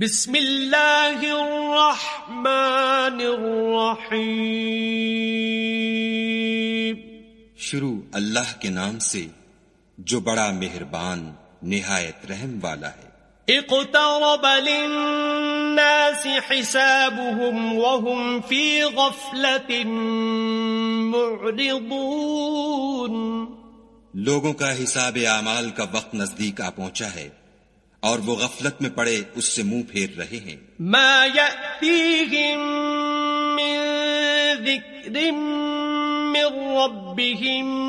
بسم اللہ الرحمن الرحیم۔ شروع اللہ کے نام سے جو بڑا مہربان نہایت رحم والا ہے۔ اقترب للناس حسابهم وهم في غفلة معرضون۔ لوگوں کا حساب اعمال کا وقت نزدیک آ پہنچا ہے۔ اور وہ غفلت میں پڑے اس سے منہ پھیر رہے ہیں۔ ما من من ربهم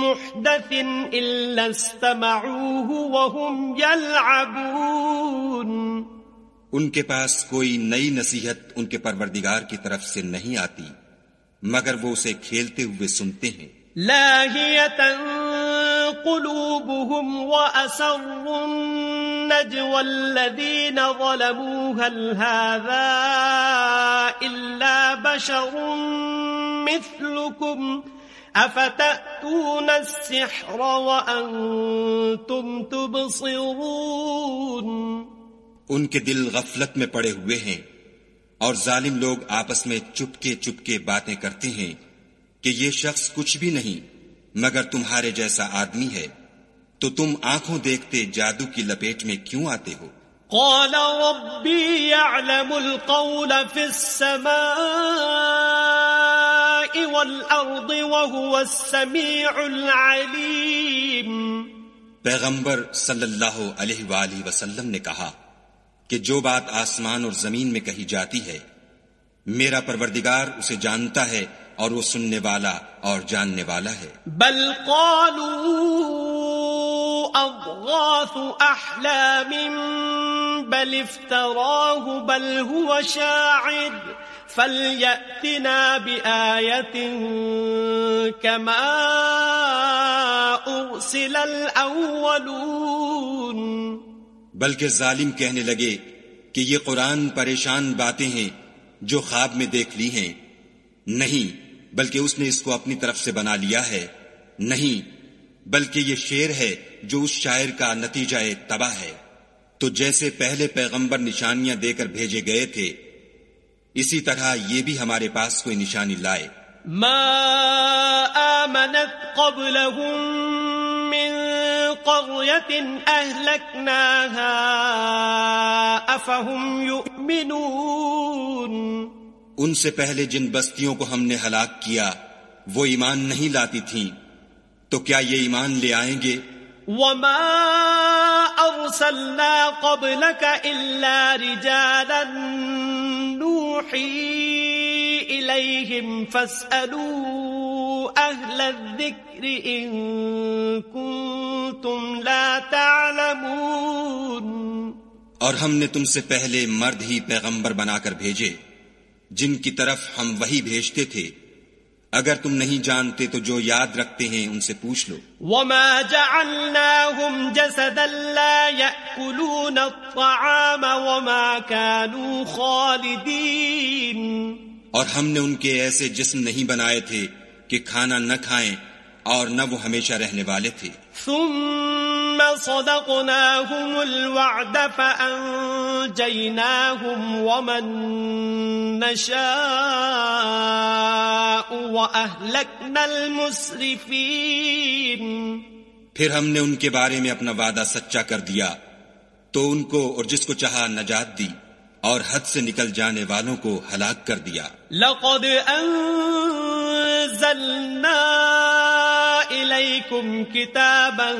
محدث استمعوه وهم يلعبون۔ ان کے پاس کوئی نئی نصیحت ان کے پروردگار کی طرف سے نہیں آتی مگر وہ اسے کھیلتے ہوئے سنتے ہیں۔ لاهية قلوبهم وأسروا النجوى الذين ظلموا، هل هذا إلا بشر مثلكم؟ أفتأتون السحر وأنتم تبصرون؟ ان کے دل غفلت میں پڑے ہوئے ہیں اور ظالم لوگ آپس میں چپکے چپکے باتیں کرتے ہیں کہ یہ شخص کچھ بھی نہیں، مگر تمہارے جیسا آدمی ہے۔ تو تم آنکھوں دیکھتے جادو کی لپیٹ میں کیوں آتے ہو؟ قال ربي يعلم القول في السماء والأرض وهو السميع العليم پیغمبر صلی اللہ علیہ وآلہ وسلم نے کہا کہ جو بات آسمان اور زمین میں کہی جاتی ہے میرا پروردگار اسے جانتا ہے اور وہ سننے والا اور جاننے والا ہے۔ بل قالوا اضغاث احلام بل افتراه بل هو شاعر فليأتنا بآية كما أرسل الأولون. بلکہ ظالم کہنے لگے کہ یہ قرآن پریشان باتیں ہیں جو خواب میں دیکھ لی ہیں۔ نہیں، بلکہ اس نے اس کو اپنی طرف سے بنا لیا ہے۔ نہیں بلکہ یہ شعر ہے جو اس شاعر کا نتیجہ تباہ ہے۔ تو جیسے پہلے پیغمبر نشانیاں دے کر بھیجے گئے تھے اسی طرح یہ بھی ہمارے پاس کوئی نشانی لائے۔ ما آمنت قبلهم من قرية أهلكناها أفهم يؤمنون۔ ان سے پہلے جن بستیوں کو ہم نے ہلاک کیا وہ ایمان نہیں لاتی تھیں۔ تو کیا یہ ایمان لے آئیں گے؟ وما أرسلنا قبلك إلا رجالا نوحي إليهم فاسألوا أهل الذكر إن كنتم لا تعلمون اور ہم نے تم سے پہلے مرد ہی پیغمبر بنا کر بھیجے جن کی طرف ہم وہی بھیجتے تھے۔ اگر تم نہیں جانتے تو جو یاد رکھتے ہیں ان سے پوچھ لو۔ وما جعلناهم جسدا لا يأكلون الطعام وما كانوا خالدين۔ اور ہم نے ان کے ایسے جسم نہیں بنائے تھے کہ کھانا نہ کھائیں اور نہ وہ ہمیشہ رہنے والے تھے۔ ثم صدقناهم الوعد فأنجيناهم ومن نشاء وأهلكنا المسرفين. پھر ہم نے ان کے بارے میں اپنا وعدہ سچا کر دیا، تو ان کو اور جس کو چاہا نجات دی۔ اور حد سے نکل جانے والوں کو ہلاک کر دیا۔ لقد أنزلنا إليكم كتابا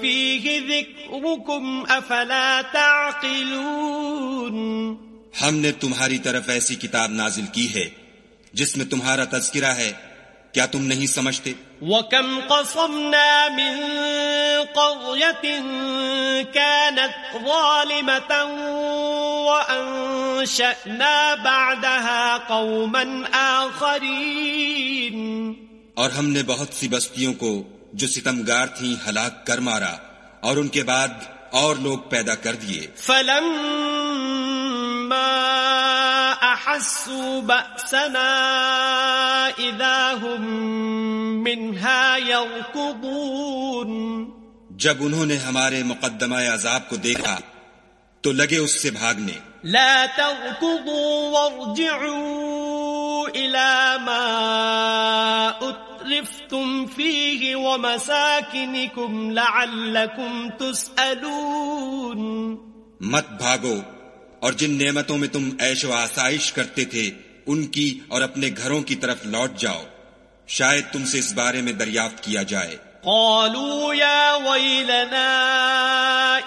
فيه ذكركم أفلا تعقلون۔ ہم نے تمہاری طرف ایسی کتاب نازل کی ہے جس میں تمہارا تذکرہ ہے کیا تم نہیں سمجھتے؟ وكم قصمنا من قرية كانت ظالمة وأنشأنا بعدها قوما آخرين. اور ہم نے بہت سی بستیوں کو جو ستمگار تھیں ہلاک کر مارا اور ان کے بعد اور لوگ پیدا کر دیے۔ فلما أحسوا بأسنا إذا هم منها يركضون۔ جب انہوں نے ہمارے مقدمہ عذاب کو دیکھا تو لگے اس سے بھاگنے۔ لا تركضوا وارجعوا إلى ما أترفتم فيه ومساكنكم لعلكم تسألون۔ مت بھاگو اور جن نعمتوں میں تم عیش و آسائش کرتے تھے ان کی اور اپنے گھروں کی طرف لوٹ جاؤ۔ شاید تم سے اس بارے میں دریافت کیا جائے۔ قالوا يا ويلنا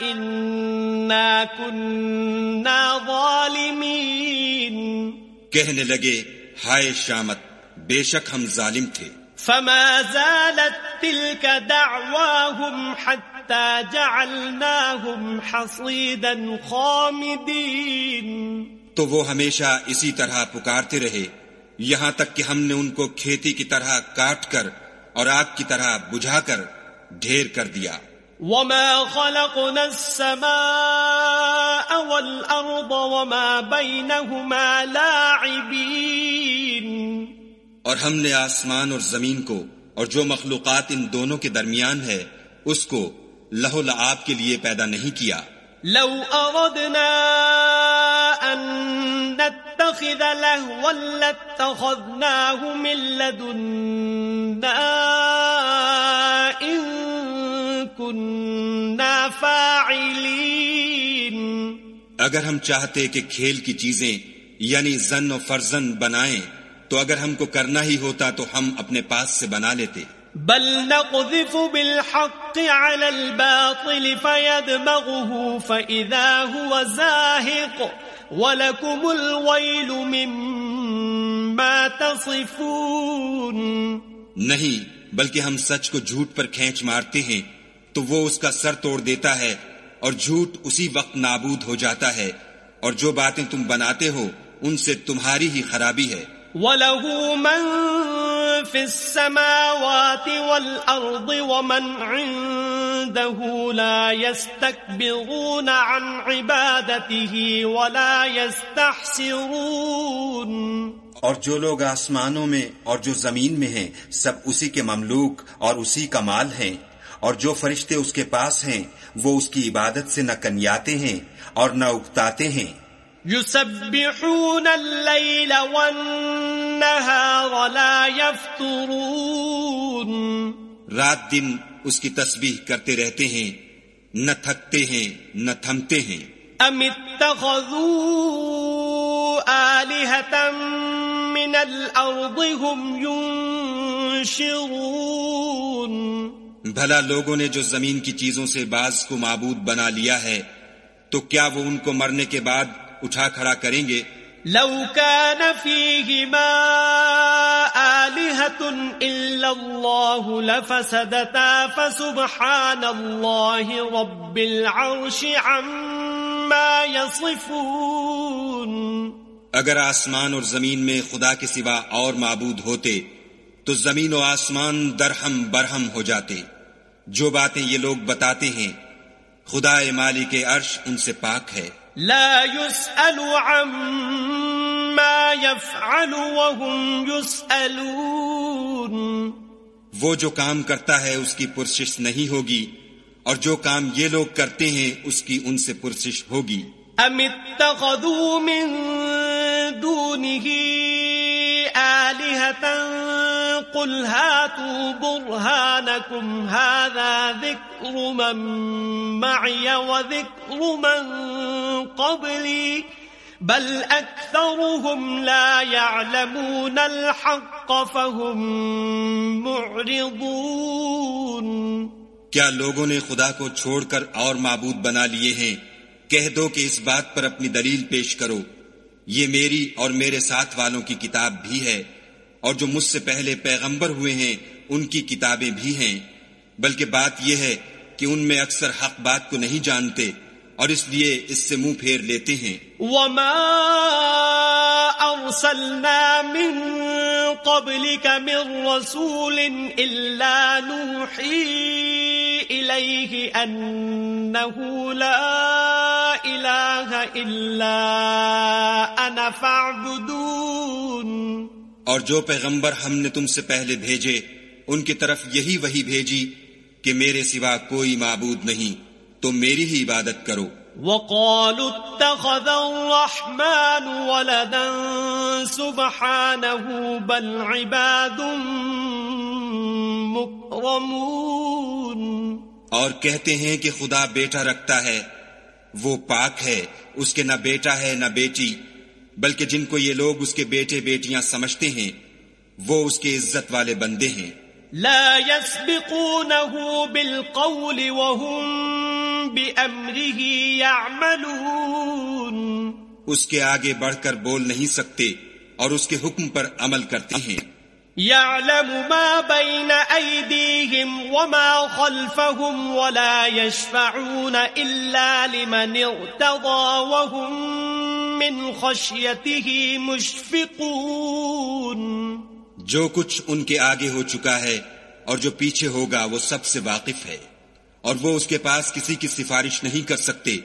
إنا كنا ظالمين. کہنے لگے ہائے شامت بے شک ہم ظالم تھے۔ فما زالت تلك دعواهم حتى جعلناهم حصيدا خامدين. تو وہ ہمیشہ اسی طرح پکارتے رہے یہاں تک کہ ہم نے ان کو کھیتی کی طرح کاٹ کر اور آگ کی طرح بجھا کر ڈھیر کر دیا۔ وما خلقنا السماء والأرض وما بينهما لاعبين۔ اور ہم نے آسمان اور زمین کو اور جو مخلوقات ان دونوں کے درمیان ہے اس کو لہو لعاب کے لیے پیدا نہیں کیا۔ لو أردنا أن نتخذ لهوا لاتخذناه من لدنا إن كنا فاعلين اگر ہم چاہتے کہ کھیل کی چیزیں یعنی زن و فرزن بنائیں تو اگر ہم کو کرنا ہی ہوتا تو ہم اپنے پاس سے بنا لیتے۔ بل نقذف بالحق على الباطل فيدمغه فإذا هو زاهق۔ ولكم الويل مما تصفون نہیں بلکہ ہم سچ کو جھوٹ پر کھینچ مارتے ہیں تو وہ اس کا سر توڑ دیتا ہے اور جھوٹ اسی وقت نابود ہو جاتا ہے اور جو باتیں تم بناتے ہو ان سے تمہاری ہی خرابی ہے۔ وله من في السماوات والأرض ومن عنده لا يستكبرون عن عبادته ولا يستحسرون. اور جو لوگ آسمانوں میں اور جو زمین میں ہیں سب اسی کے مملوک اور اسی کا مال ہیں۔ اور جو فرشتے اس کے پاس ہیں وہ اس کی عبادت سے نہ کنیاتے ہیں اور نہ اکتاتے ہیں۔ يسبحون الليل والنهار لا يفترون. رات دن اس کی تسبیح کرتے رہتے ہیں نہ تھکتے ہیں نہ تھمتے ہیں۔ ام آلهة من الأرض هم ينشرون۔ بھلا لوگوں نے جو زمین کی چیزوں سے بعض کو معبود بنا لیا ہے تو کیا وہ ان کو مرنے کے بعد اٹھا کھڑا کریں گے؟ لو كان فيهما آلهة إلا الله لفسدتا فسبحان الله رب العرش عما يصفون. اگر آسمان اور زمین میں خدا کے سوا اور معبود ہوتے، تو زمین و آسمان درہم برہم ہو جاتے۔ جو باتیں یہ لوگ بتاتے ہیں خدا مالک عرش ان سے پاک ہے۔ لا يسأل عما يفعل وهم يسألون۔ وہ جو کام کرتا ہے اس کی پرسش نہیں ہوگی اور جو کام یہ لوگ کرتے ہیں اس کی ان سے پرسش ہوگی۔ ام اتخذوا من دونه آلهة قل هاتوا برهانكم، هذا ذكر من معي وذكر من قبلي، بل أكثرهم لا يعلمون الحق فهم معرضون۔ کیا لوگوں نے خدا کو چھوڑ کر اور معبود بنا لیے ہیں؟ کہہ دو کہ اس بات پر اپنی دلیل پیش کرو۔ یہ میری اور میرے ساتھ والوں کی کتاب بھی ہے۔ اور جو مجھ سے پہلے پیغمبر ہوئے ہیں، ان کی کتابیں بھی ہیں۔ بلکہ بات یہ ہے کہ ان میں اکثر حق بات کو نہیں جانتے اور اس لیے اس سے منہ پھیر لیتے ہیں۔ وما أرسلنا من قبلك من رسول إلا نوحي إليه أنه لا إله إلا أنا فاعبدون اور جو پیغمبر ہم نے تم سے پہلے بھیجے ان کی طرف یہی وہی بھیجی کہ میرے سوا کوئی معبود نہیں تو میری ہی عبادت کرو۔ وقالوا اتخذ الرحمن ولدا سبحانه بل عباد مكرمون اور کہتے ہیں کہ خدا بیٹا رکھتا ہے وہ پاک ہے اس کے نہ بیٹا ہے نہ بیٹی۔ بلکہ جن کو یہ لوگ اس کے بیٹے بیٹیاں سمجھتے ہیں وہ اس کے عزت والے بندے ہیں۔ لا يسبقونه بالقول وهم بأمره يعملون۔ اس کے آگے بڑھ کر بول نہیں سکتے اور اس کے حکم پر عمل کرتے ہیں۔ يعلم ما بين أيديهم وما خلفهم ولا يشفعون إلا لمن ارتضى وهم من خشيته مشفقون جو کچھ ان کے آگے ہو چکا ہے اور جو پیچھے ہوگا وہ سب سے واقف ہے اور وہ اس کے پاس کسی کی سفارش نہیں کر سکتے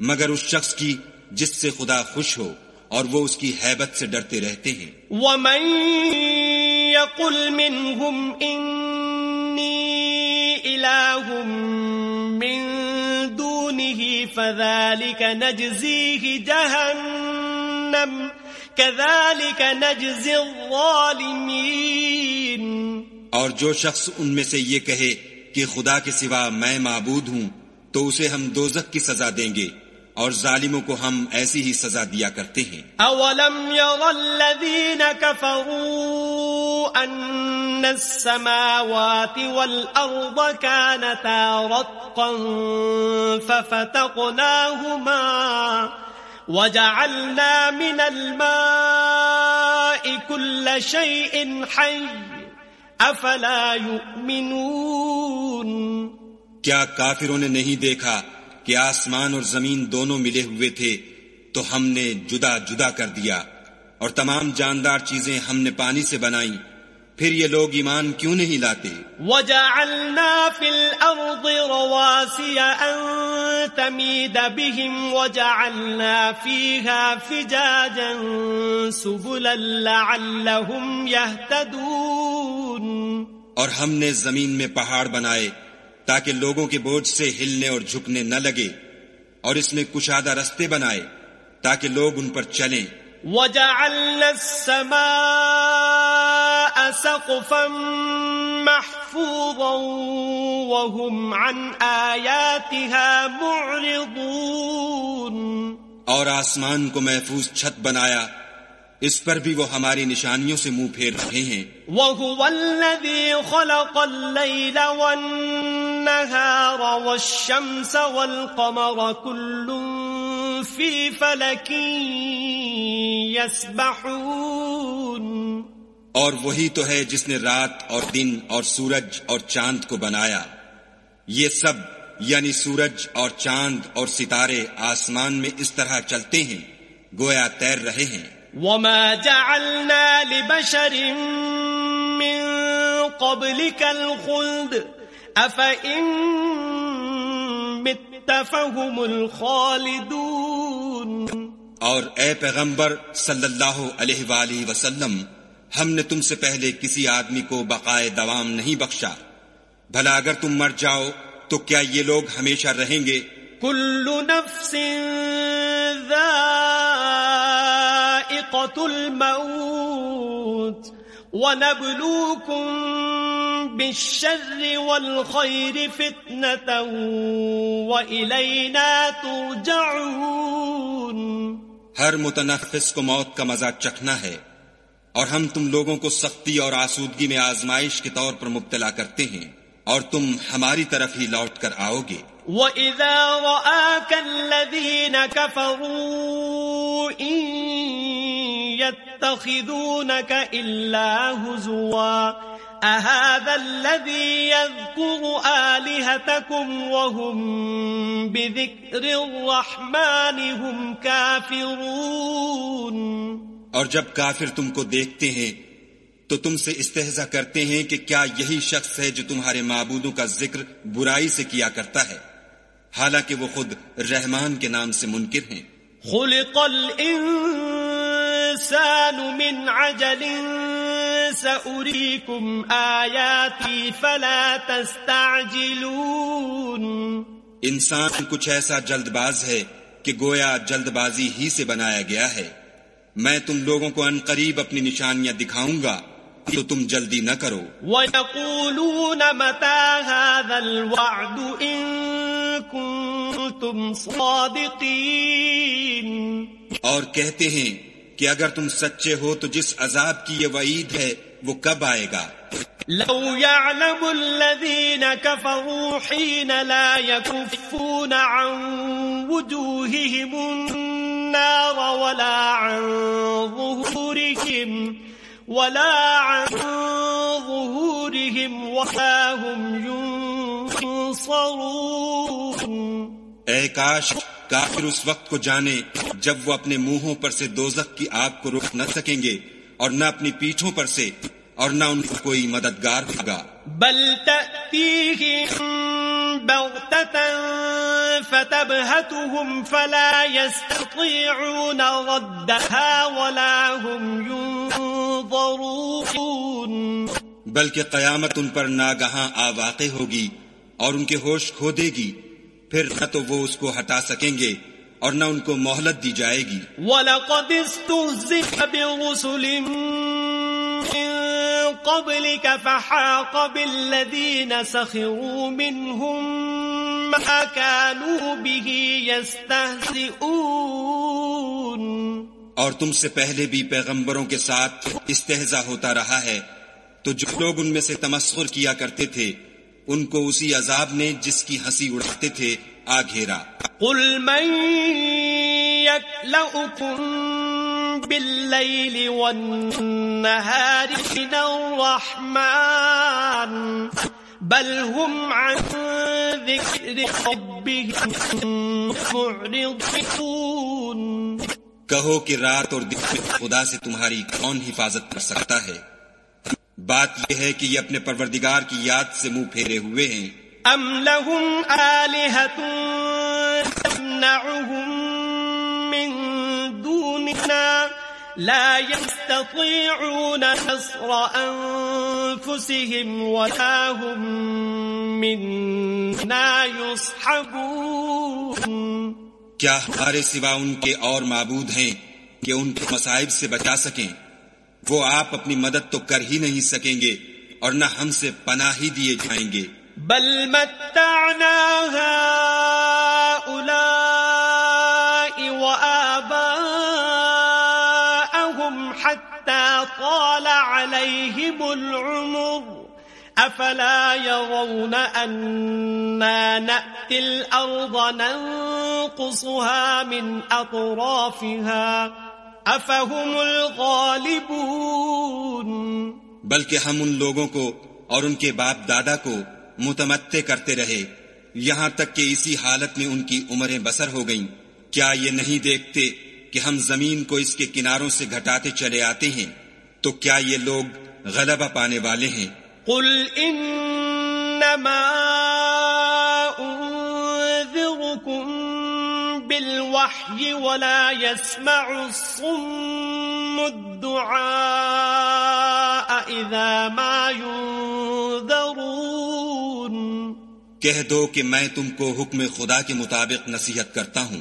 مگر اس شخص کی جس سے خدا خوش ہو اور وہ اس کی حیبت سے ڈرتے رہتے ہیں۔ ومن يقل منهم إني إله من دونه فذلك نجزيه جهنم، كذلك نجزي الظالمين. اور جو شخص ان میں سے یہ کہے کہ خدا کے سوا میں معبود ہوں، تو اسے ہم دوزخ کی سزا دیں گے۔ اور ظالموں کو ہم ایسی ہی سزا دیا کرتے ہیں۔ اولم ير الذين كفروا ان السماوات والارض كانتا رتقا ففتقناهما وجعلنا من الماء كل شيء حي افلا يؤمنون۔ کیا کافروں نے نہیں دیکھا کہ آسمان اور زمین دونوں ملے ہوئے تھے تو ہم نے جدا جدا کر دیا۔ اور تمام جاندار چیزیں ہم نے پانی سے بنائی۔ پھر یہ لوگ ایمان کیوں نہیں لاتے؟ وجعلنا في الأرض رواسي أن تميد بهم وجعلنا فيها فجاجا سبلا لعلهم يهتدون۔ اور ہم نے زمین میں پہاڑ بنائے۔ تاکہ لوگوں کے بوجھ سے ہلنے اور جھکنے نہ لگے اور اس میں کشادہ رستے بنائے تاکہ لوگ ان پر چلیں۔ وجعلنا السماء سقفا محفوظا وهم عن آياتها معرضون۔ اور آسمان کو محفوظ چھت بنایا۔ اس پر بھی وہ ہماری نشانیوں سے منہ پھیر رہے ہیں۔ وهو الذي خلق الليل والنهار والشمس والقمر كل في فلك يسبحون. اور وہی تو ہے جس نے رات اور دن اور سورج اور چاند کو بنایا۔ یہ سب یعنی سورج اور چاند اور ستارے آسمان میں اس طرح چلتے ہیں گویا تیر رہے ہیں۔ وما جعلنا لبشر من قبلك الخلد۔ فهم الخالدون اور اے پیغمبر صلی اللہ علیہ وآلہ وسلم ہم نے تم سے پہلے کسی آدمی کو بقائے دوام نہیں بخشا۔ بھلا اگر تم مر جاؤ تو کیا یہ لوگ ہمیشہ رہیں گے؟ كل نفس ذائقة الموت۔ ونبلوكم بالشر والخير فتنة وإلينا ترجعون ہر متنفس کو موت کا مزہ چکھنا ہے اور ہم تم لوگوں کو سختی اور آسودگی میں آزمائش کے طور پر مبتلا کرتے ہیں اور تم ہماری طرف ہی لوٹ کر آؤ گے۔ وَإِذَا رَآكَ الَّذِينَ كَفَرُوا إِن يَتَّخِذُونَكَ إِلَّا هُزُوًا. أَهَذَا الَّذِي يَذْكُرُ آلِهَتَكُمْ وَهُمْ بِذِكْرِ الرَّحْمَنِ هُمْ كَافِرُونَ. اور جب کافر تم کو دیکھتے ہیں تو تم سے استحضا کرتے ہیں کہ کیا یہی شخص ہے جو تمہارے معبودوں کا ذکر برائی سے کیا کرتا ہے؟ حالانکہ وہ خود رحمان کے نام سے منکر ہیں۔ خلق الإنسان من عجل سأريكم آياتي فلا تستعجلون. انسان کچھ ایسا جلد باز ہے کہ گویا جلد بازی ہی سے بنایا گیا ہے۔ میں تم لوگوں کو ان قریب اپنی نشانیاں دکھاؤں گا تو تم جلدی نہ کرو۔ وَيَقُولُونَ مَتَى هَذَا الْوَعْدُ إِن كُنتُمْ صَادِقِينَ۔ اور کہتے ہیں کہ اگر تم سچے ہو تو جس عذاب کی یہ وعید ہے وہ کب آئے گا؟ لو يعلم الذين كفروا حين لا يكفون عن وجوههم النار ولا عن ظهورهم ولا عن ظهورهم ولا هم ينصرون. اے کاش کافر اس وقت کو جانے جب وہ اپنے منہوں پر سے دوزخ کی آگ کو روک نہ سکیں گے اور نہ اپنی پیٹھوں پر سے اور نہ ان کو کوئی مددگار ہوگا۔ بل فتبهتهم فلا يستطيعون ردها ولا هم ينظرون۔ بلکہ قیامت ان پر ناگہاں آ واقع ہوگی اور ان کے ہوش کھو دے گی۔ پھر نہ تو وہ اس کو ہٹا سکیں گے۔ اور نہ ان کو مہلت دی جائے گی۔ وَلَقَدِ اسْتُهْزِئَ بِرُسُلٍ مِّن قَبْلِكَ فَحَاقَ بِالَّذِينَ سَخِرُوا مِنْهُمْ مَا كَانُوا بِهِ يَسْتَهْزِئُونَ۔ اور تم سے پہلے بھی پیغمبروں کے ساتھ استہزا ہوتا رہا ہے۔ تو جو لوگ ان میں سے تمسخر کیا کرتے تھے ان کو اسی عذاب نے جس کی ہنسی اڑاتے تھے آ گھیرا قل من يكلؤكم بالليل والنهار من الرحمن بل هم عن ذكر ربهم معرضون۔ کہو کہ رات اور دن میں خدا سے تمہاری کون حفاظت کر سکتا ہے؟ بات یہ ہے کہ یہ اپنے پروردگار کی یاد سے منہ پھیرے ہوئے ہیں۔ ام لهم آلهة تمنعهم من دوننا لا يستطيعون نصر أنفسهم ولا هم منا يصحبون کیا ہمارے سوا ان کے اور معبود ہیں کہ ان کے مصائب سے بچا سکیں؟ وہ آپ اپنی مدد تو کر ہی نہیں سکیں گے اور نہ ہم سے پناہ ہی دیے جائیں گے۔ بل متعنا هؤلاء وآباءهم حتى طال عليهم العمر. أفلا يرون أنا نأتي الأرض ننقصها من أطرافها. أفهم الغالبون؟ بلکہ ہم ان لوگوں کو اور ان کے باپ دادا کو متمتع کرتے رہے۔ یہاں تک کہ اسی حالت میں ان کی عمریں بسر ہو گئیں۔ کیا یہ نہیں دیکھتے کہ ہم زمین کو اس کے کناروں سے گھٹاتے چلے آتے ہیں؟ تو کیا یہ لوگ غلبہ پانے والے ہیں؟ قل انما انذركم ولا يسمع الصم الدعاء اذا ما ينذرون کہہ دو کہ میں تم کو حکم خدا کے مطابق نصیحت کرتا ہوں۔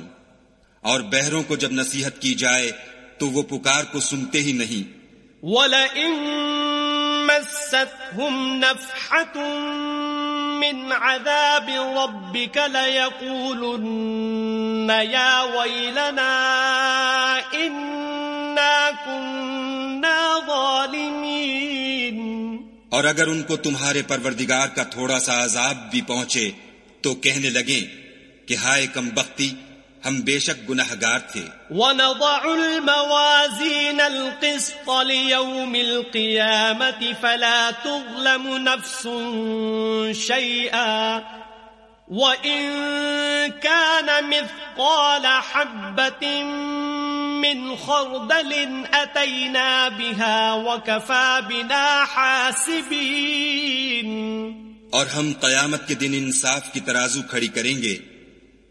اور بہروں کو جب نصیحت کی جائے تو وہ پکار کو سنتے ہی نہیں۔ وَلَئِن مَسَّتْهُمْ نَفْحَةٌ مِّنْ عَذَابِ رَبِّكَ لَيَقُولُنَّ يَا وَيْلَنَا اور اگر ان کو تمہارے پروردگار کا تھوڑا سا عذاب بھی پہنچے تو کہنے لگیں کہ ہائے کم بختی، ہم بے شک گناہ گار تھے۔ وَنَضَعُ الْمَوَازِينَ الْقِسْطَ لِيَوْمِ الْقِيَامَةِ فَلَا تُظْلَمُ نَفْسٌ شَيْئًا وَإِن كَانَ مِثْقَالَ حَبَّةٍ مِّنْ خَرْدَلٍ أَتَيْنَا بِهَا وَكَفَى بِنَا حَاسِبِينَ اور ہم قیامت کے دن انصاف کی ترازو کھڑی کریں گے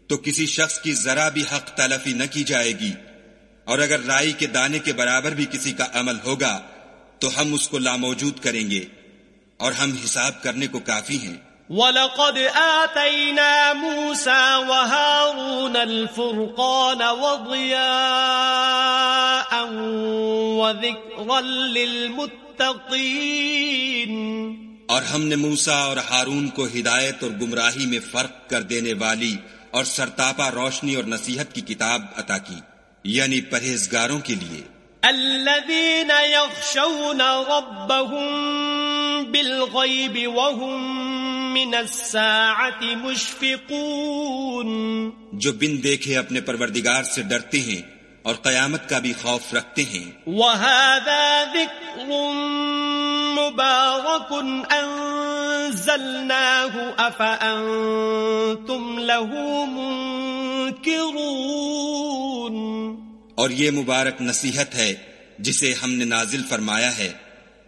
تو کسی شخص کی ذرا بھی حق تلفی نہ کی جائے گی۔ اور اگر رائی کے دانے کے برابر بھی کسی کا عمل ہوگا تو ہم اس کو لاموجود کریں گے اور ہم حساب کرنے کو کافی ہیں۔ وَلَقَدْ آتَيْنَا مُوسَى وَهَارُونَ الْفُرْقَانَ وَضِيَاءً وَذِكْرًا لِلْمُتَّقِينَ۔ اور ہم نے موسا اور ہارون کو ہدایت اور گمراہی میں فرق کر دینے والی اور سرتاپا روشنی اور نصیحت کی کتاب عطا کی یعنی پرہیزگاروں کے لیے۔ الذين يخشون ربهم بالغيب وهم من الساعة مشفقون۔ جو بن دیکھے اپنے پروردگار سے ڈرتے ہیں اور قیامت کا بھی خوف رکھتے ہیں۔ وهذا ذكر مبارك أنزلناه أفأنتم له منكرون۔ اور یہ مبارک نصیحت ہے جسے ہم نے نازل فرمایا ہے۔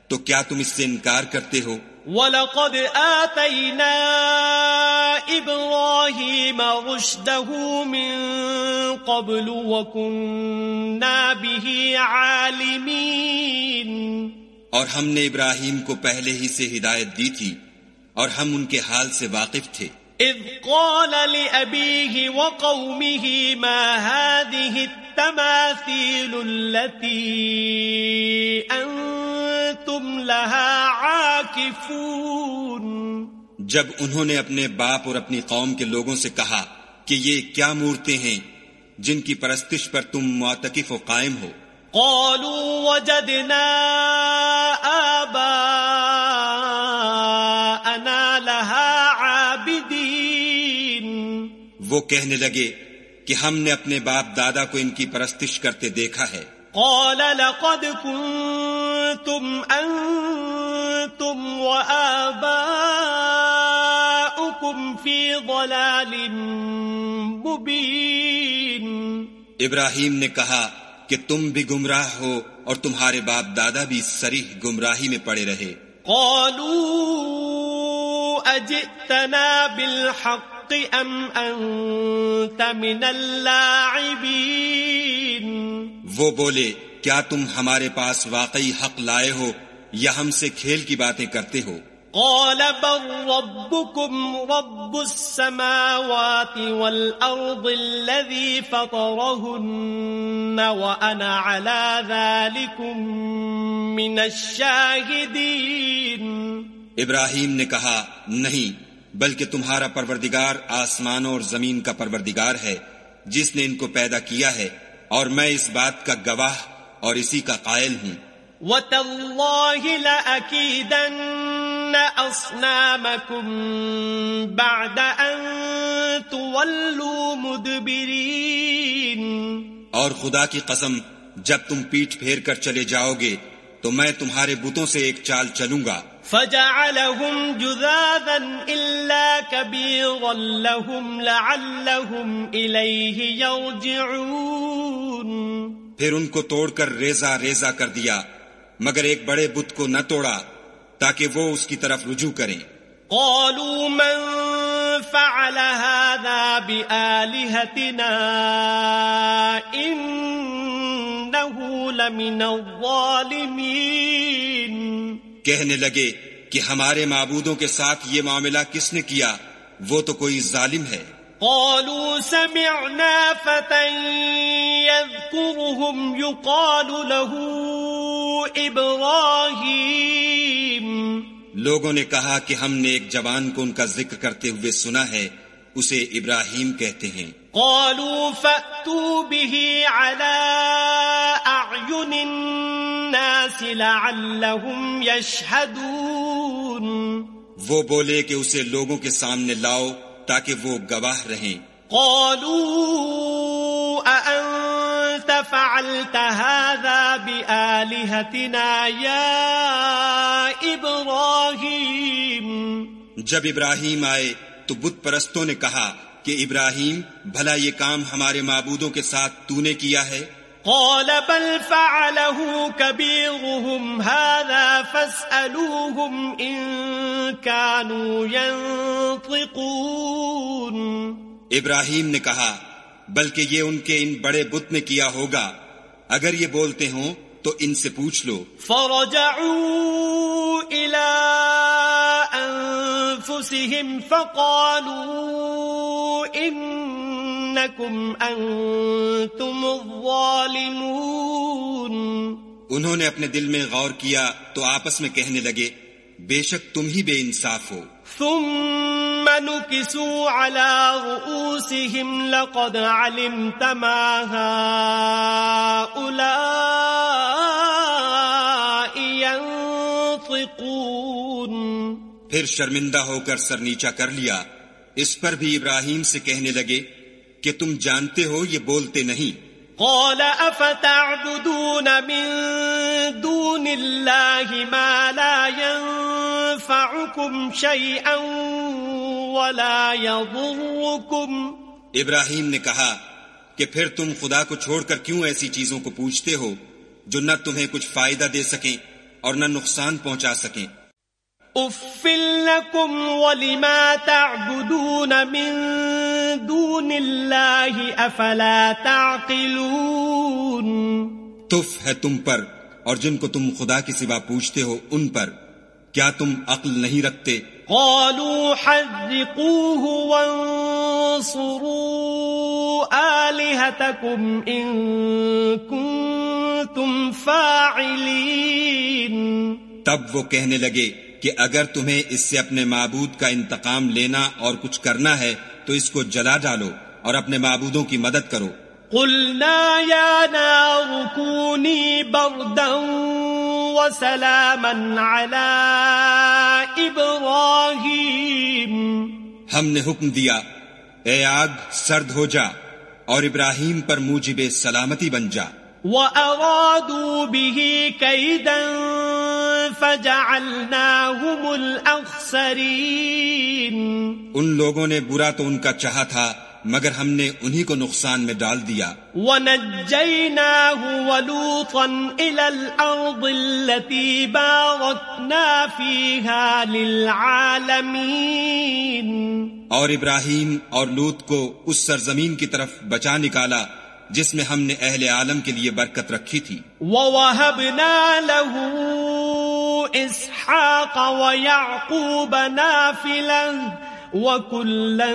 تو کیا تم اس سے انکار کرتے ہو؟ وَلَقَدْ آتَيْنَا إِبْرَاهِيمَ رُشْدَهُ مِن قَبْلُ وَكُنَّا بِهِ عَالِمِينَ۔ اور ہم نے ابراہیم کو پہلے ہی سے ہدایت دی تھی اور ہم ان کے حال سے واقف تھے۔ اذ قال لأبيه وقومه ما هذه التماثيل التي أنتم لها عاكفون جب انہوں نے اپنے باپ اور اپنی قوم کے لوگوں سے کہا کہ یہ کیا مورتے ہیں جن کی پرستش پر تم معتکف و قائم ہو۔ قالوا وجدنا آباءنا لها عابدين وہ کہنے لگے کہ ہم نے اپنے باپ دادا کو ان کی پرستش کرتے دیکھا ہے۔ قال لقد كنتم أنتم وآباؤكم في ضلال مبين. ابراہیم نے کہا کہ تم بھی گمراہ ہو اور تمہارے باپ دادا بھی سریح گمراہی میں پڑے رہے۔ قالوا أجئتنا بالحق أم أنت من اللاعبين؟ وہ بولے کیا تم ہمارے پاس واقعی حق لائے ہو یا ہم سے کھیل کی باتیں کرتے ہو؟ قال بل ربكم رب السماوات والأرض الذي فطرهن وأنا على ذلكم من الشاهدين۔ ابراہیم نے کہا نہیں بلکہ تمہارا پروردگار آسمانوں اور زمین کا پروردگار ہے جس نے ان کو پیدا کیا ہے اور میں اس بات کا گواہ اور اسی کا قائل ہوں۔ وَتَاللَّهِ لَأَكِيدَنَّ أَصْنَامَكُمْ بَعْدَ أَن تُوَلُّوا مُدْبِرِينَ اور خدا کی قسم جب تم پیٹ پھیر کر چلے جاؤ گے تو میں تمہارے بتوں سے ایک چال چلوں گا۔ فَجَعَلَهُمْ جُذَاذًا إِلَّا كَبِيرًا لَهُمْ لَعَلَّهُمْ إِلَيْهِ يَرْجِعُونَ. پھر ان کو توڑ کر ریزا ریزا کر دیا مگر ایک بڑے بت کو نہ توڑا تاکہ وہ اس کی طرف رجوع کریں۔ قالوا من فعل هذا بآلهتنا إنه لمن الظالمين. کہنے لگے کہ ہمارے معبودوں کے ساتھ یہ معاملہ کس نے کیا؟ وہ تو کوئی ظالم ہے۔ قالوا سمعنا فتى يذكرهم يقال له لوگوں نے کہا کہ ہم نے ایک جوان کو ان کا ذکر کرتے ہوئے سنا ہے۔ اسے ابراہیم کہتے ہیں۔ قالوا فأتوا به على أعين الناس لعلهم يشهدون۔ وہ بولے کہ اسے لوگوں کے سامنے لاؤ تاکہ وہ گواہ رہیں۔ قالوا أأنت فعلت هذا بآلهتنا يا إبراهيم؟ جب ابراہیم آئے تو بت پرستوں نے کہا کہ ابراہیم بھلا یہ کام ہمارے معبودوں کے ساتھ تو نے کیا ہے؟ قال بل فعله كبيرهم هذا فاسألوهم إن كانوا ينطقون. ابراہیم نے کہا بلکہ یہ ان کے ان بڑے بت نے کیا ہوگا۔ اگر یہ بولتے ہوں تو ان سے پوچھ لو۔ فرجعوا إلى أنفسهم فقالوا إنكم أنتم الظالمون انہوں نے اپنے دل میں غور کیا تو آپس میں کہنے لگے بے شک تم ہی بے انصاف ہو۔ ثم نكسوا على رؤوسهم لقد علمت ما هؤلاء پھر شرمندہ ہو کر سر نیچا کر لیا۔ اس پر بھی ابراہیم سے کہنے لگے کہ تم جانتے ہو یہ بولتے نہیں۔ قال افتعبدون من دون الله ما لا ينفعكم شيئا ولا يضركم ابراہیم نے کہا کہ پھر تم خدا کو چھوڑ کر کیوں ایسی چیزوں کو پوچھتے ہو جو نہ تمہیں کچھ فائدہ دے سکیں اور نہ نقصان پہنچا سکیں؟ اف لكم ولما تعبدون من دون الله افلا تعقلون؟ تف ہے تم پر اور جن کو تم خدا کے سوا پوچھتے ہو ان پر کیا تم عقل نہیں رکھتے؟ قالوا حرقوه وانصروا آلهتكم إن كنتم فاعلين. تب وہ کہنے لگے کہ اگر تمہیں اس سے اپنے معبود کا انتقام لینا اور کچھ کرنا ہے تو اس کو جلا ڈالو اور اپنے معبودوں کی مدد کرو۔ قلنا يا نار كوني بردا وسلاما على إبراهيم ہم نے حکم دیا اے آگ سرد ہو جا اور ابراہیم پر موجب سلامتی بن جا۔ وأرادوا به كيدا فجعلناهم الأخسرين ان لوگوں نے برا تو ان کا چاہا تھا مگر ہم نے انہی کو نقصان میں ڈال دیا۔ ونجيناه ولوطا إلى الأرض التي باركنا فيها للعالمين اور ابراہیم اور لوت کو اس سرزمین کی طرف بچا نکالا۔ جس میں ہم نے اہل عالم کے لیے برکت رکھی تھی۔ ووهبنا له إسحاق ويعقوب نافلة وكلا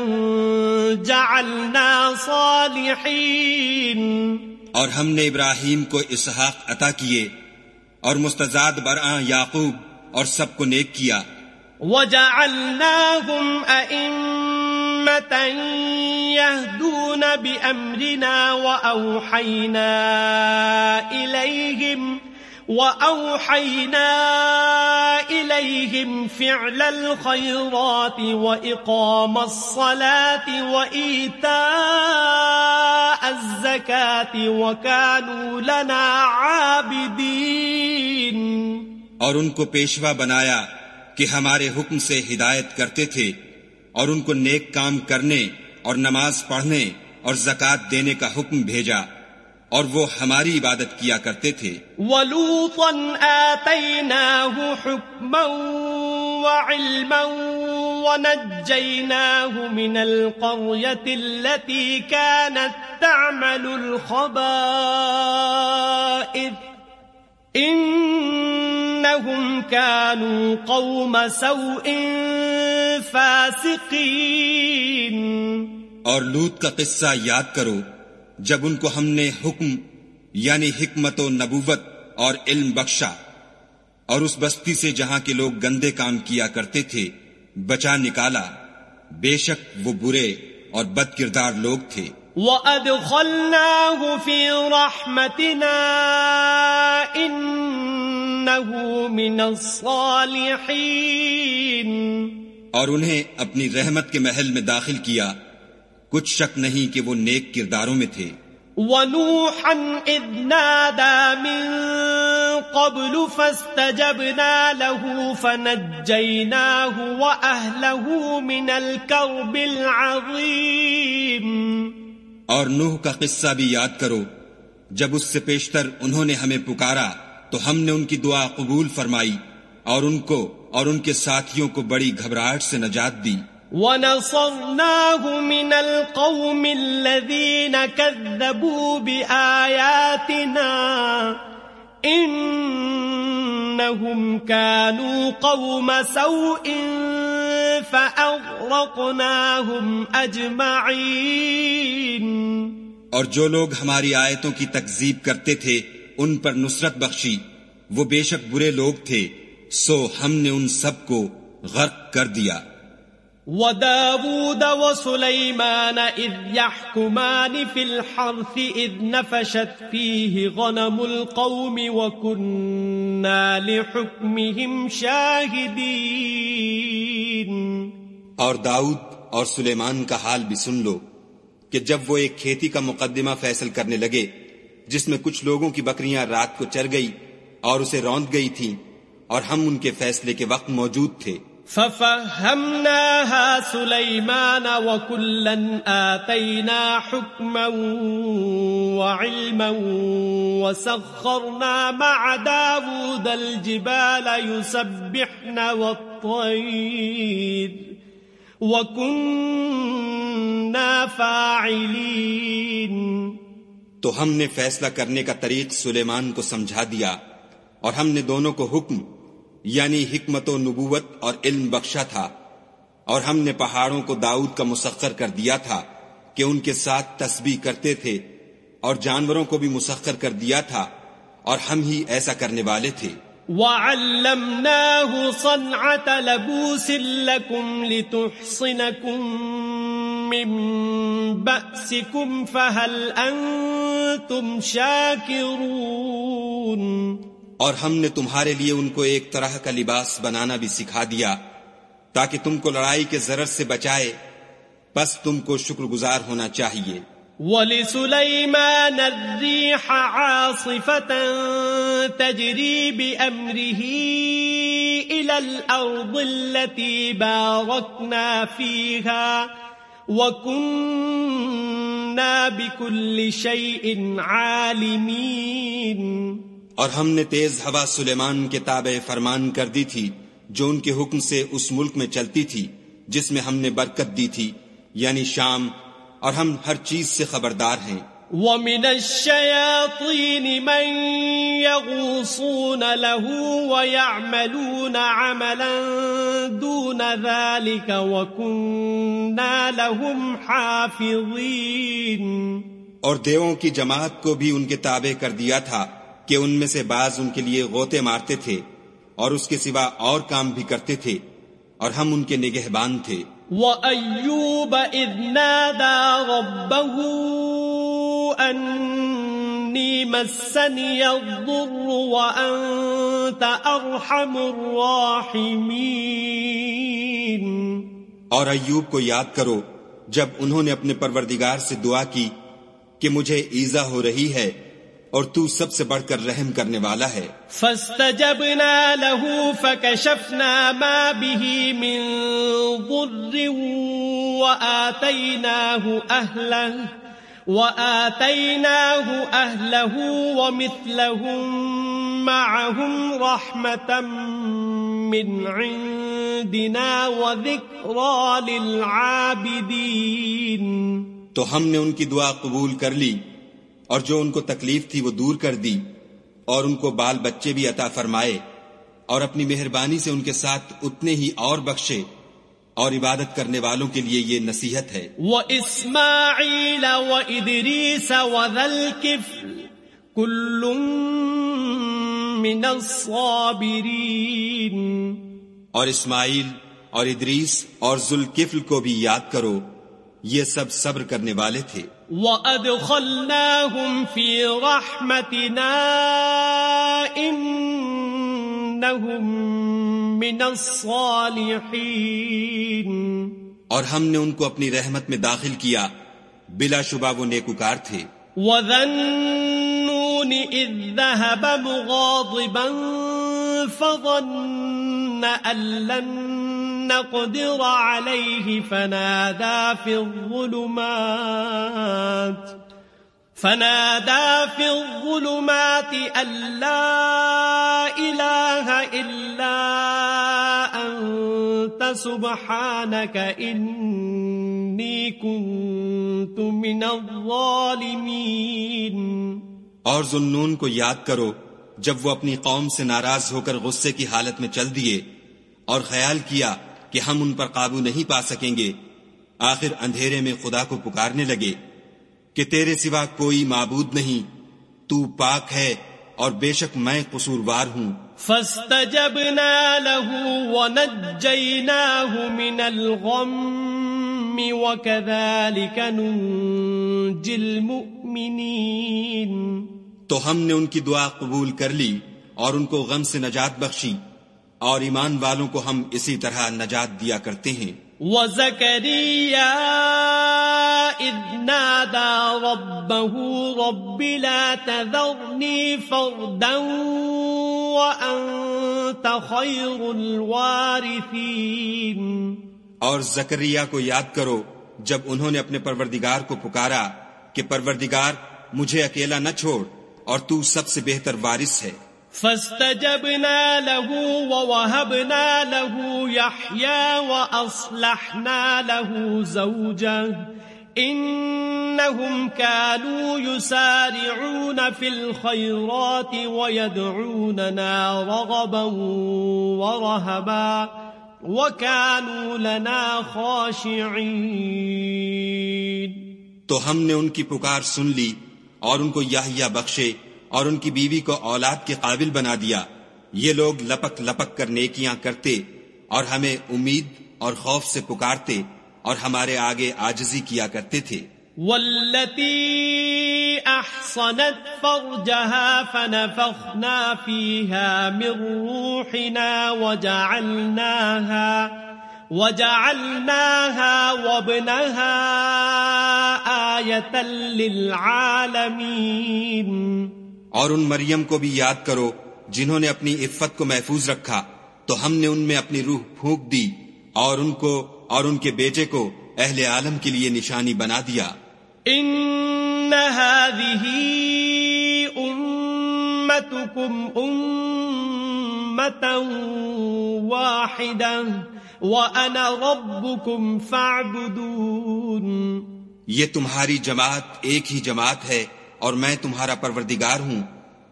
جعلنا صالحين۔ اور ہم نے ابراہیم کو اسحاق عطا کیے اور مستزاد برآں یعقوب اور سب کو نیک کیا۔ وجعلناهم أئمة يهدون بأمرنا وأوحينا إليهم وأوحينا إليهم فعل الخيرات وإقام الصلاة وإيتاء الزكاة وكانوا لنا عابدين. اور ان کو پیشوا بنایا کہ ہمارے حکم سے ہدایت کرتے تھے اور ان کو نیک کام کرنے اور نماز پڑھنے اور زکوٰۃ دینے کا حکم بھیجا اور وہ ہماری عبادت کیا کرتے تھے۔ ولوطا آتيناه حكما وعلما ونجيناه من القرية التي كانت تعمل الخبائث إنهم كانوا قوم سوء فاسقين. اور لوت کا قصہ یاد کرو، جب ان کو ہم نے حکم یعنی حکمت و نبوت اور علم بخشا، اور اس بستی سے جہاں کے لوگ گندے کام کیا کرتے تھے، بچا نکالا، بے شک وہ برے اور بد کردار لوگ تھے۔ وَأَدْخَلْنَاهُ فِي رَحْمَتِنَا إِنَّهُ مِنَ الصَّالِحِينَ۔ اور انہیں اپنی رحمت کے محل میں داخل کیا۔ کچھ شک نہیں کہ وہ نیک کرداروں میں تھے۔ وَنُوحًا إِذْ نَادَى مِن قَبْلُ فَاسْتَجَبْنَا لَهُ فَنَجَّيْنَاهُ وَأَهْلَهُ مِنَ الْكَرْبِ الْعَظِيمِ۔ اور نوح کا قصہ بھی یاد کرو۔ جب اس سے پیشتر انہوں نے ہمیں پکارا، تو ہم نے ان کی دعا قبول فرمائی اور ان کو اور ان کے ساتھیوں کو بڑی گھبراہٹ سے نجات دی۔ وَنَصَرْنَاهُ مِنَ الْقَوْمِ الَّذِينَ كَذَّبُوا بِآيَاتِنَا إِنَّهُمْ كَانُوا قَوْمَ سَوْءٍ فأغرقناهم أجمعين۔ اور جو لوگ ہماری آیتوں کی تکذیب کرتے تھے، ان پر نصرت بخشی۔ وہ بے شک برے لوگ تھے، سو ہم نے ان سب کو غرق کر دیا۔ وداود وسليمان إذ يحكمان في الحرث إذ نفشت فيه غنم القوم وكنا لحكمهم شاهدين اور داؤد اور سلیمان کا حال بھی سن لو کہ جب وہ ایک کھیتی کا مقدمہ فیصل کرنے لگے، جس میں کچھ لوگوں کی بکریاں رات کو چر گئی اور اسے روند گئی تھیں اور ہم ان کے فیصلے کے وقت موجود تھے۔ ففهمناها سليمان وكلا آتينا حكما وعلما وسخرنا مع داود الجبال يسبحن والطير وكنا فاعلين. تو ہم نے فیصلہ کرنے کا طریق سلیمان کو سمجھا دیا اور ہم نے دونوں کو حکم یعنی حکمت و نبوت اور علم بخشا تھا اور ہم نے پہاڑوں کو داؤد کا مسخر کر دیا تھا کہ ان کے ساتھ تسبیح کرتے تھے اور جانوروں کو بھی مسخر کر دیا تھا اور ہم ہی ایسا کرنے والے تھے۔ وَعَلَّمْنَاهُ صَنْعَةَ لَبُوسٍ لَكُمْ لِتُحْصِنَكُمْ مِنْ بَأْسِكُمْ فَهَلْ أَنْتُمْ شَاكِرُونَ اور ہم نے تمہارے لیے ان کو ایک طرح کا لباس بنانا بھی سکھا دیا، تاکہ تم کو لڑائی کے ضرر سے بچائے۔ بس تم کو شکر گزار ہونا چاہیے۔ وَلِسُلَيْمَانَ الرِّيحَ عَاصِفَةً تَجْرِي بِأَمْرِهِ إِلَى الْأَرْضِ الَّتِي بَارَكْنَا فِيهَا وَكُنَّا بِكُلِّ شَيْءٍ عَالِمِينَ اور ہم نے تیز ہوا سلیمان کے تابع فرمان کر دی تھی جو ان کے حکم سے اس ملک میں چلتی تھی جس میں ہم نے برکت دی تھی یعنی شام اور ہم ہر چیز سے خبردار ہیں۔ وَمِنَ الشَّيَاطِينِ مَن يَغُوصُونَ لَهُ وَيَعْمَلُونَ عَمَلًا دُونَ ذَلِكَ وَكُنَّا لَهُمْ حَافِظِينَ۔ اور دیووں کی جماعت کو بھی ان کے تابع کر دیا تھا۔ کہ ان میں سے بعض ان کے لیے غوطے مارتے تھے اور اس کے سوا اور کام بھی کرتے تھے اور ہم ان کے نگہبان تھے۔ وَأَيُّوبَ إِذْ نَادَى رَبَّهُ أَنِّي مَسَّنِيَ الضُّرُّ وَأَنْتَ أَرْحَمُ الرَّاحِمِينَ۔ اور ایوب کو یاد کرو جب انہوں نے اپنے پروردگار سے دعا کی کہ مجھے ایزا ہو رہی ہے اور تو سب سے بڑھ کر رحم کرنے والا ہے۔ فاستجبنا له فكشفنا ما به من ضر وآتيناه أهله وآتيناه أهله ومثلهم معهم رحمة من عندنا وذكرى للعابدين تو ہم نے ان کی دعا قبول کر لی۔ اور جو ان کو تکلیف تھی وہ دور کر دی اور ان کو بال بچے بھی عطا فرمائے اور اپنی مہربانی سے ان کے ساتھ اتنے ہی اور بخشے اور عبادت کرنے والوں کے لیے یہ نصیحت ہے۔ وَإِسْمَاعِيلَ وَإِدْرِيسَ وَذَا الْكِفْلِ كُلٌّ مِّنَ الصَّابِرِينَ اور اسماعیل اور ادریس اور ذوالکفل کو بھی یاد کرو یہ سب صبر کرنے والے تھے۔ وَأَدْخَلْنَاهُمْ فِي رَحْمَتِنَا إِنَّهُمْ مِنَ الصَّالِحِينَ۔ اور ہم نے ان کو اپنی رحمت میں داخل کیا بلا شبہ وہ نیکوکار تھے۔ وَذَنُّونِ إِذ ذَهَبَ مُغَاضِبًا فَظَنَّ أَن لَّن نقدر عليه فنادى في الظلمات، فنادى في الظلمات أن لا إله إلا أنت، سبحانك إني كنت من الظالمين. اور ذنون کو یاد کرو، جب وہ اپنی قوم سے ناراض ہو کر غصے کی حالت میں چل دیے اور خیال کیا کہ ہم ان پر قابو نہیں پا سکیں گے۔ آخر اندھیرے میں خدا کو پکارنے لگے کہ تیرے سوا کوئی معبود نہیں تو پاک ہے اور بے شک میں قصوروار ہوں۔ فاستجبنا له ونجيناه من الغم وكذلك ننجي المؤمنين تو ہم نے ان کی دعا قبول کر لی اور ان کو غم سے نجات بخشی۔ اور ایمان والوں کو ہم اسی طرح نجات دیا کرتے ہیں۔ وزكريا إذ نادى ربه رب لا تذرني فردا وأنت خير الوارثين۔ اور زکریہ کو یاد کرو جب انہوں نے اپنے پروردگار کو پکارا کہ پروردگار مجھے اکیلا نہ چھوڑ اور تو سب سے بہتر وارث ہے۔ فاستجبنا له ووهبنا له يحيى وأصلحنا له زوجه إنهم كانوا يسارعون في الخيرات ويدعوننا رغبا ورهبا. وكانوا لنا خاشعين. تو ہم نے ان کی پکار سن لی اور ان کو یحییٰ بخشے اور ان کی بیوی کو اولاد کے قابل بنا دیا۔ یہ لوگ لپک لپک کر نیکیاں کرتے اور ہمیں امید اور خوف سے پکارتے اور ہمارے آگے آجزی کیا کرتے تھے۔ والتي احصنت فرجها فنفخنا فيها من روحنا وجعلناها وجعلناها وابنها آية للعالمين اور ان مریم کو بھی یاد کرو جنہوں نے اپنی عفت کو محفوظ رکھا تو ہم نے ان میں اپنی روح پھونک دی اور ان کو اور ان کے بیٹے کو اہل عالم کے لیے نشانی بنا دیا۔ ان امتكم امه واحده وانا ربكم فاعبدون۔ یہ تمہاری جماعت ایک ہی جماعت ہے اور میں تمہارا پروردگار ہوں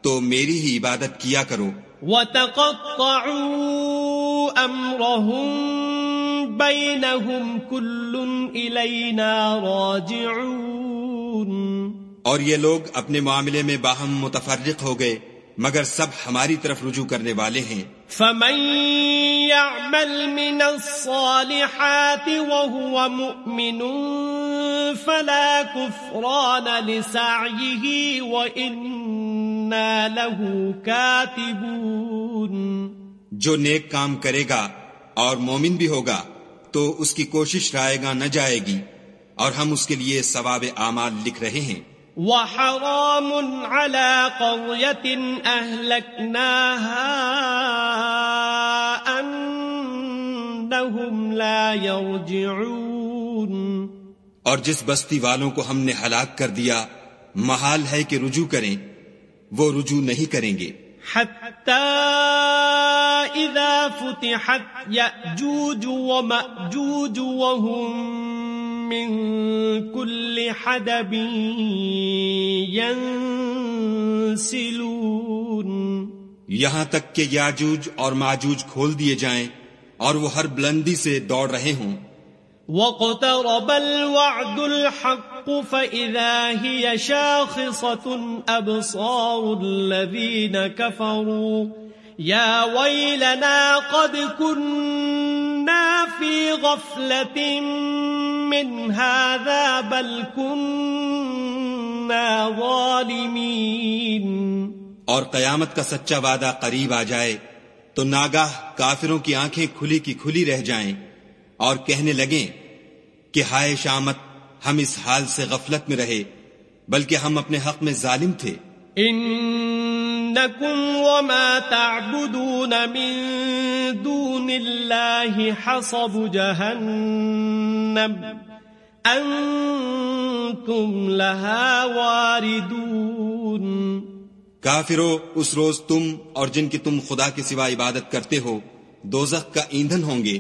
تو میری ہی عبادت کیا کرو۔ وَتَقَطَّعُوا أَمْرَهُمْ بَيْنَهُمْ كُلٌّ إِلَيْنَا رَاجِعُونَ۔ اور یہ لوگ اپنے معاملے میں باہم متفرق ہو گئے مگر سب ہماری طرف رجوع کرنے والے ہیں۔ فمن يعمل من الصالحات وهو مؤمن فلا كفران لسعيه وإنا له كاتبون جو نیک کام کرے گا اور مومن بھی ہوگا تو اس کی کوشش رائے گا نہ جائے گی اور ہم اس کے لیے ثواب اعمال لکھ رہے ہیں۔ وحرام على قرية أهلكناها أنهم لا يرجعون. اور جس بستی والوں کو ہم نے ہلاک کر دیا محال ہے کہ رجوع کریں وہ رجوع نہیں کریں گے۔ حتى إذا فتحت يأجوج ومأجوج وهم من كل حدب ينسلون. یہاں تک کہ یاجوج اور ماجوج کھول دیے جائیں اور وہ ہر بلندی سے دوڑ رہے ہوں۔ وقترب الوعد الحق فإذا هي شاخصة أبصار الذين كفروا. يا ويلنا قد كنا في غفلة من هذا بل كنا ظالمين. اور قیامت کا سچا وعدہ قریب آ جائے تو ناگاہ کافروں کی آنکھیں کھلی کی کھلی رہ جائیں اور کہنے لگیں کہ ہائے شامت ہم اس حال سے غفلت میں رہے بلکہ ہم اپنے حق میں ظالم تھے۔ انکم وما تعبدون من دون اللہ حصب جہنم انتم لها واردون. کافرو اس روز تم اور جن کی تم خدا کے سوا عبادت کرتے ہو دوزخ کا ایندھن ہوں گے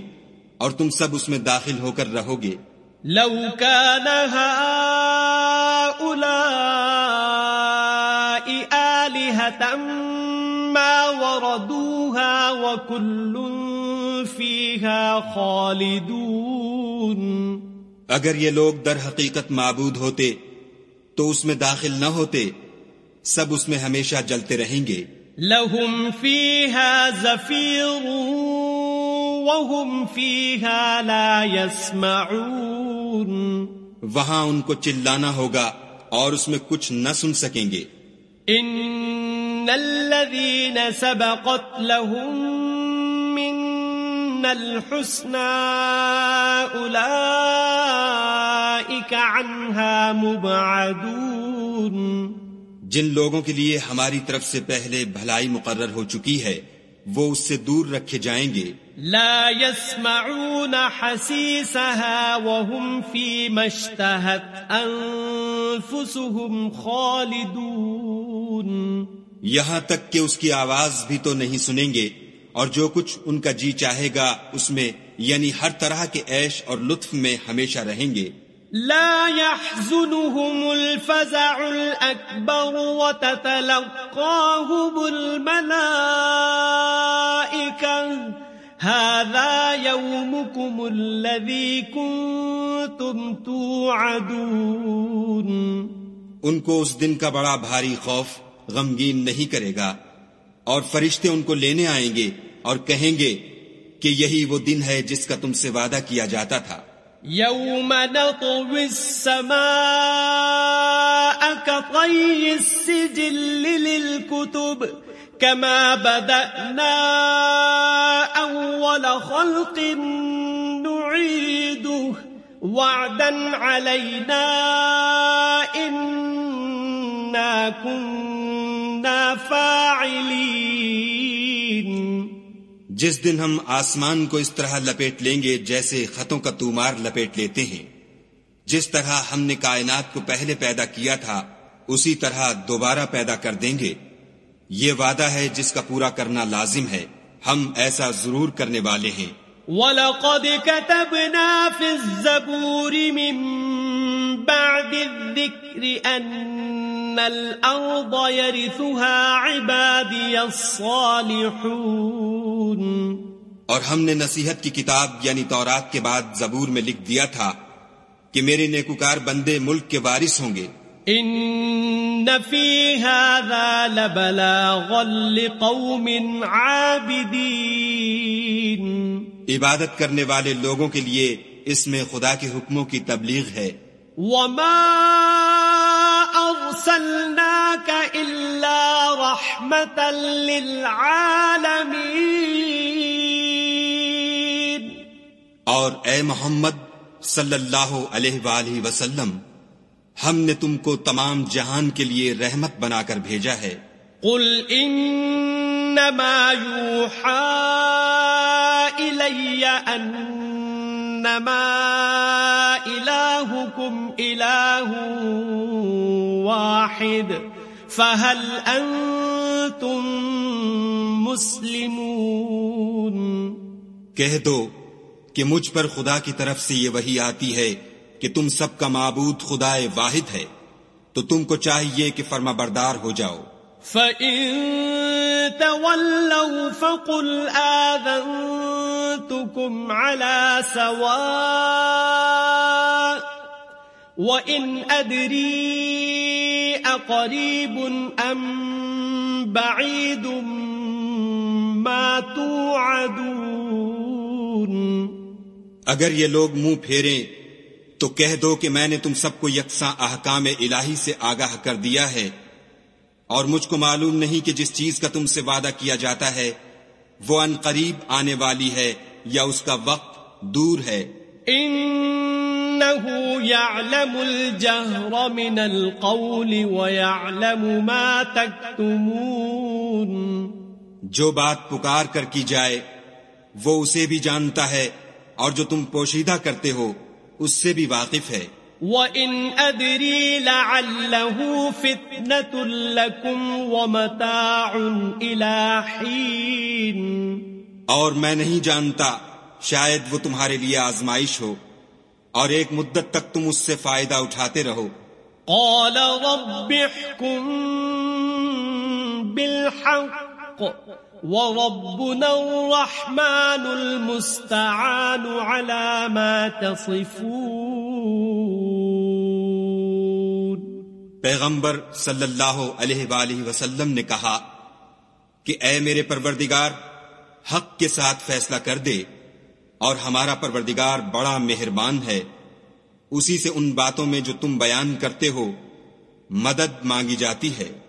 اور تم سب اس میں داخل ہو کر رہو گے۔ لو كان هؤلاء ما وردوها وكل فيها خالدون. اگر یہ لوگ در حقیقت معبود ہوتے تو اس میں داخل نہ ہوتے سب اس میں ہمیشہ جلتے رہیں گے۔ لهم فيها زفير وهم فيها لا يسمعون. وہاں ان کو چلانا ہوگا اور اس میں کچھ نہ سن سکیں گے۔ ان الذين سبقت لهم من الحسنى اولئك عنها مبعدون جن لوگوں کے لیے ہماری طرف سے پہلے بھلائی مقرر ہو چکی ہے وہ اس سے دور رکھے جائیں گے۔ لا يسمعون حسيسها وهم فيما اشتهت أنفسهم خالدون۔ یہاں تک کہ اس کی آواز بھی تو نہیں سنیں گے اور جو کچھ ان کا جی چاہے گا اس میں یعنی ہر طرح کے عیش اور لطف میں ہمیشہ رہیں گے۔ لا يحزنهم الفزع الأكبر وتتلقاهم الملائكة هذا يومكم الذي كنتم توعدون. ان کو اس دن کا بڑا بھاری خوف غمگین نہیں کرے گا اور فرشتے ان کو لینے آئیں گے اور کہیں گے کہ یہی وہ دن ہے جس کا تم سے وعدہ کیا جاتا تھا۔ يوم نطوي السماء كطي السجل للكتب كما بدأنا أول خلق نعيده وعدا علينا إنا كنا فاعلين جس دن ہم آسمان کو اس طرح لپیٹ لیں گے جیسے خطوں کا تومار لپیٹ لیتے ہیں۔ جس طرح ہم نے کائنات کو پہلے پیدا کیا تھا، اسی طرح دوبارہ پیدا کر دیں گے۔ یہ وعدہ ہے جس کا پورا کرنا لازم ہے۔ ہم ایسا ضرور کرنے والے ہیں۔ وَلَقَدْ كَتَبْنَا فِي الزَّبُورِ مِن بَعْدِ الذِّكْرِ أَنَّ الْأَرْضَ يَرِثُهَا عِبَادِيَ الصَّالِحُونَ۔ اور ہم نے نصیحت کی کتاب یعنی تورات کے بعد زبور میں لکھ دیا تھا کہ میرے نیکوکار بندے ملک کے وارث ہوں گے۔ ان فی هذا لبلاغا لقوم عابدین عبادت کرنے والے لوگوں کے لیے اس میں خدا کے حکموں کی تبلیغ ہے۔ وما ارسلناك الا رحمتا للعالمین اور اے محمد صلی اللہ علیہ وآلہ وسلم ہم نے تم کو تمام جہان کے لیے رحمت بنا کر بھیجا ہے۔ قل انما يوحى الي انما الهكم اله واحد فهل انتم مسلمون۔ کہہ دو کہ مجھ پر خدا کی طرف سے یہ وہی آتی ہے۔ کہ تم سب کا معبود خدا واحد ہے تو تم کو چاہیے کہ فرما بردار ہو جاؤ۔ فَإِن تَوَلَّوْا فَقُلْ آذَنْتُكُمْ عَلَى سَوَاءٍ وَإِنْ أَدْرِي أَقَرِيبٌ أَمْ بَعِيدٌ مَا تُوعَدُونَ۔ اگر یہ لوگ منہ پھیریں تو کہہ دو کہ میں نے تم سب کو یکساں احکام الہی سے آگاہ کر دیا ہے۔ اور مجھ کو معلوم نہیں کہ جس چیز کا تم سے وعدہ کیا جاتا ہے وہ ان قریب آنے والی ہے یا اس کا وقت دور ہے۔ إنه يعلم الجهر من القول ويعلم ما تكتمون جو بات پکار کر کی جائے وہ اسے بھی جانتا ہے اور جو تم پوشیدہ کرتے ہو اس سے بھی واقف ہے۔ وَإِنْ أَدْرِي لَعَلَّهُ فِتْنَةٌ لَكُمْ وَمَتَاعٌ إِلَى حِينٍ۔ اور میں نہیں جانتا شاید وہ تمہارے لیے آزمائش ہو اور ایک مدت تک تم اس سے فائدہ اٹھاتے رہو۔ قال رب احكم بالحق۔ وربنا الرحمن المستعان على ما تصفون پیغمبر صلی اللہ علیہ وآلہ وسلم نے کہا کہ اے میرے پروردگار، حق کے ساتھ فیصلہ کر دے اور ہمارا پروردگار بڑا مہربان ہے۔ اسی سے ان باتوں میں جو تم بیان کرتے ہو، مدد مانگی جاتی ہے۔